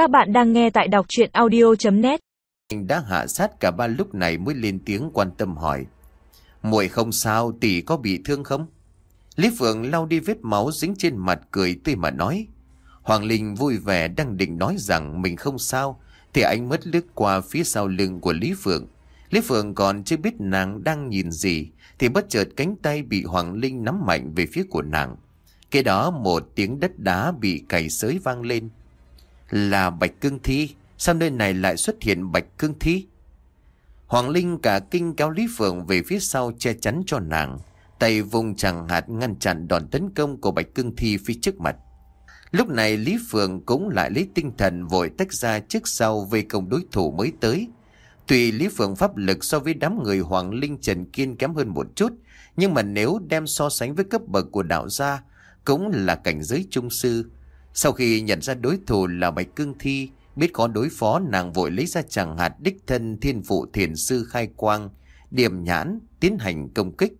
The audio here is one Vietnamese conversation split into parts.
Các bạn đang nghe tại đọc chuyện audio.net anh đã hạ sát cả ba lúc này mới lên tiếng quan tâm hỏi. muội không sao, tỷ có bị thương không? Lý Phượng lau đi vết máu dính trên mặt cười tươi mà nói. Hoàng Linh vui vẻ đang định nói rằng mình không sao, thì anh mất lướt qua phía sau lưng của Lý Phượng. Lý Phượng còn chưa biết nàng đang nhìn gì, thì bất chợt cánh tay bị Hoàng Linh nắm mạnh về phía của nàng. Kế đó một tiếng đất đá bị cày sới vang lên. Là Bạch Cương Thi, sao nơi này lại xuất hiện Bạch Cương Thi? Hoàng Linh cả kinh kéo Lý Phượng về phía sau che chắn cho nàng. Tay vùng chẳng hạt ngăn chặn đòn tấn công của Bạch Cương Thi phía trước mặt. Lúc này Lý Phượng cũng lại lấy tinh thần vội tách ra trước sau về công đối thủ mới tới. Tuy Lý Phượng pháp lực so với đám người Hoàng Linh Trần Kiên kém hơn một chút, nhưng mà nếu đem so sánh với cấp bậc của đạo gia, cũng là cảnh giới trung sư. Sau khi nhận ra đối thủ là Bạch Cương Thi, biết có đối phó nàng vội lấy ra chẳng hạt đích thân thiên phụ thiền sư khai quang, điểm nhãn, tiến hành công kích.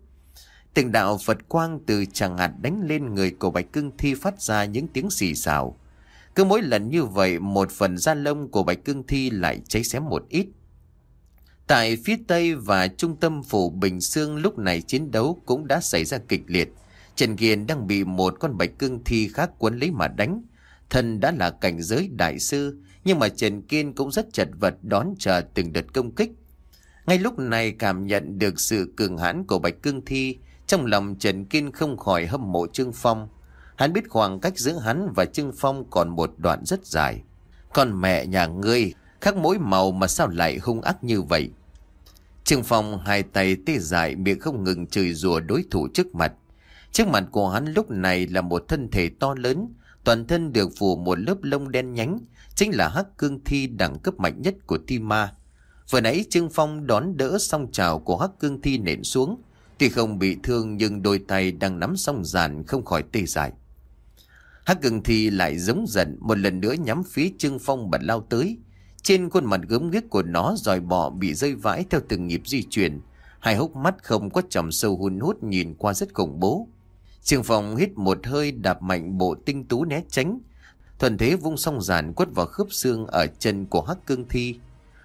Từng đạo Phật quang từ chẳng hạt đánh lên người của Bạch Cương Thi phát ra những tiếng xì xào. Cứ mỗi lần như vậy, một phần da lông của Bạch Cương Thi lại cháy xém một ít. Tại phía Tây và trung tâm phủ Bình Sương lúc này chiến đấu cũng đã xảy ra kịch liệt. Trần Kiên đang bị một con bạch cương thi khác cuốn lấy mà đánh. Thần đã là cảnh giới đại sư, nhưng mà Trần Kiên cũng rất chật vật đón chờ từng đợt công kích. Ngay lúc này cảm nhận được sự cường hãn của bạch cương thi, trong lòng Trần Kiên không khỏi hâm mộ Trương Phong. Hắn biết khoảng cách giữa hắn và Trương Phong còn một đoạn rất dài. Con mẹ nhà ngươi, khác mỗi màu mà sao lại hung ác như vậy? Trương Phong hai tay tê dại miệng không ngừng chửi rủa đối thủ trước mặt. Trước mặt của hắn lúc này là một thân thể to lớn, toàn thân được phủ một lớp lông đen nhánh, chính là hắc cương thi đẳng cấp mạnh nhất của thi ma. Vừa nãy Trương Phong đón đỡ song trào của hắc cương thi nện xuống, tuy không bị thương nhưng đôi tay đang nắm song giàn không khỏi tê dại. Hắc cương thi lại giống giận một lần nữa nhắm phía Trương Phong bật lao tới. Trên khuôn mặt gớm ghiếc của nó dòi bọ bị rơi vãi theo từng nhịp di chuyển. Hai hốc mắt không có trầm sâu hun hút nhìn qua rất khủng bố. Trường phòng hít một hơi đạp mạnh bộ tinh tú né tránh. Thuần thế vung song giàn quất vào khớp xương ở chân của hắc cương thi.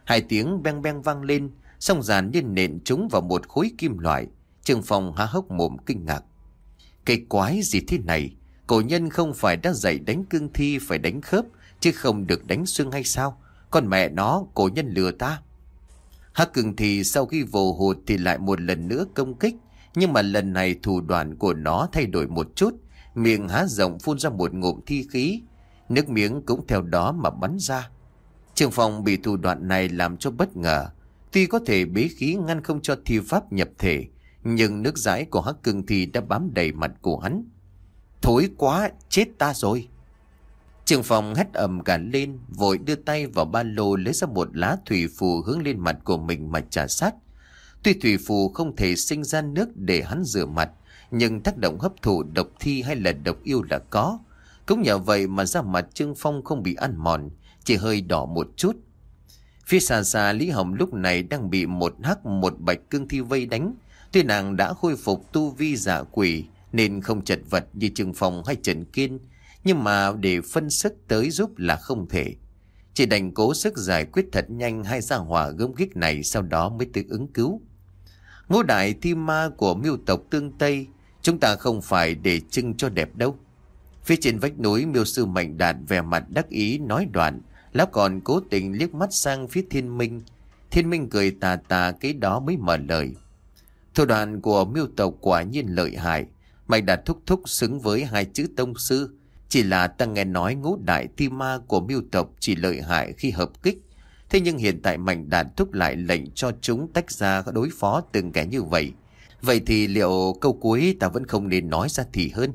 Hai tiếng beng beng vang lên, song giàn như nện trúng vào một khối kim loại. Trường phòng há hốc mồm kinh ngạc. Cái quái gì thế này? Cổ nhân không phải đã dạy đánh cương thi phải đánh khớp, chứ không được đánh xương hay sao? Con mẹ nó, cổ nhân lừa ta. Hắc cương thi sau khi vồ hụt thì lại một lần nữa công kích. Nhưng mà lần này thủ đoạn của nó thay đổi một chút, miệng há rộng phun ra một ngụm thi khí, nước miếng cũng theo đó mà bắn ra. Trường phòng bị thủ đoạn này làm cho bất ngờ, tuy có thể bế khí ngăn không cho thi pháp nhập thể, nhưng nước rãi của hắc cưng thi đã bám đầy mặt của hắn. Thối quá, chết ta rồi. Trường phòng hét ầm cả lên, vội đưa tay vào ba lô lấy ra một lá thủy phù hướng lên mặt của mình mà trả sát. Tuy thủy phù không thể sinh ra nước để hắn rửa mặt, nhưng tác động hấp thụ độc thi hay là độc yêu là có. Cũng nhờ vậy mà da mặt Trương Phong không bị ăn mòn, chỉ hơi đỏ một chút. Phía xa xa Lý Hồng lúc này đang bị một hắc một bạch cương thi vây đánh. Tuy nàng đã khôi phục tu vi giả quỷ nên không chật vật như Trương Phong hay Trần Kiên. Nhưng mà để phân sức tới giúp là không thể. Chỉ đành cố sức giải quyết thật nhanh hai gia hỏa gớm ghiếc này sau đó mới tự ứng cứu. Ngũ đại thi ma của miêu tộc tương Tây, chúng ta không phải để trưng cho đẹp đâu. Phía trên vách núi miêu sư mạnh đạt vẻ mặt đắc ý nói đoạn, lão còn cố tình liếc mắt sang phía thiên minh. Thiên minh cười tà tà cái đó mới mở lời. Thủ đoạn của miêu tộc quả nhiên lợi hại, mạnh đạt thúc thúc xứng với hai chữ tông sư. Chỉ là ta nghe nói ngũ đại thi ma của miêu tộc chỉ lợi hại khi hợp kích, Thế nhưng hiện tại Mạnh Đạt thúc lại lệnh cho chúng tách ra đối phó từng kẻ như vậy. Vậy thì liệu câu cuối ta vẫn không nên nói ra thì hơn?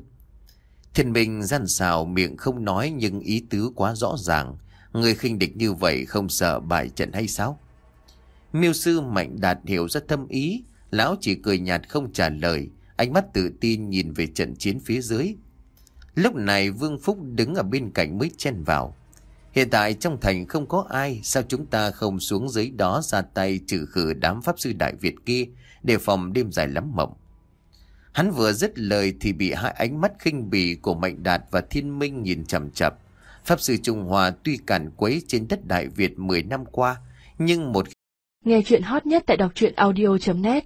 Thiên Minh gian xào miệng không nói nhưng ý tứ quá rõ ràng. Người khinh địch như vậy không sợ bại trận hay sao? Miêu sư Mạnh Đạt hiểu rất thâm ý. Lão chỉ cười nhạt không trả lời. Ánh mắt tự tin nhìn về trận chiến phía dưới. Lúc này Vương Phúc đứng ở bên cạnh mới chen vào. Hiện tại trong thành không có ai, sao chúng ta không xuống dưới đó ra tay trừ khử đám pháp sư Đại Việt kia, để phòng đêm dài lắm mộng. Hắn vừa dứt lời thì bị hai ánh mắt khinh bỉ của Mạnh Đạt và Thiên Minh nhìn chầm chập. Pháp Sư Trung Hoa tuy cản quấy trên đất Đại Việt 10 năm qua, nhưng một Nghe chuyện hot nhất tại đọc truyện audio.net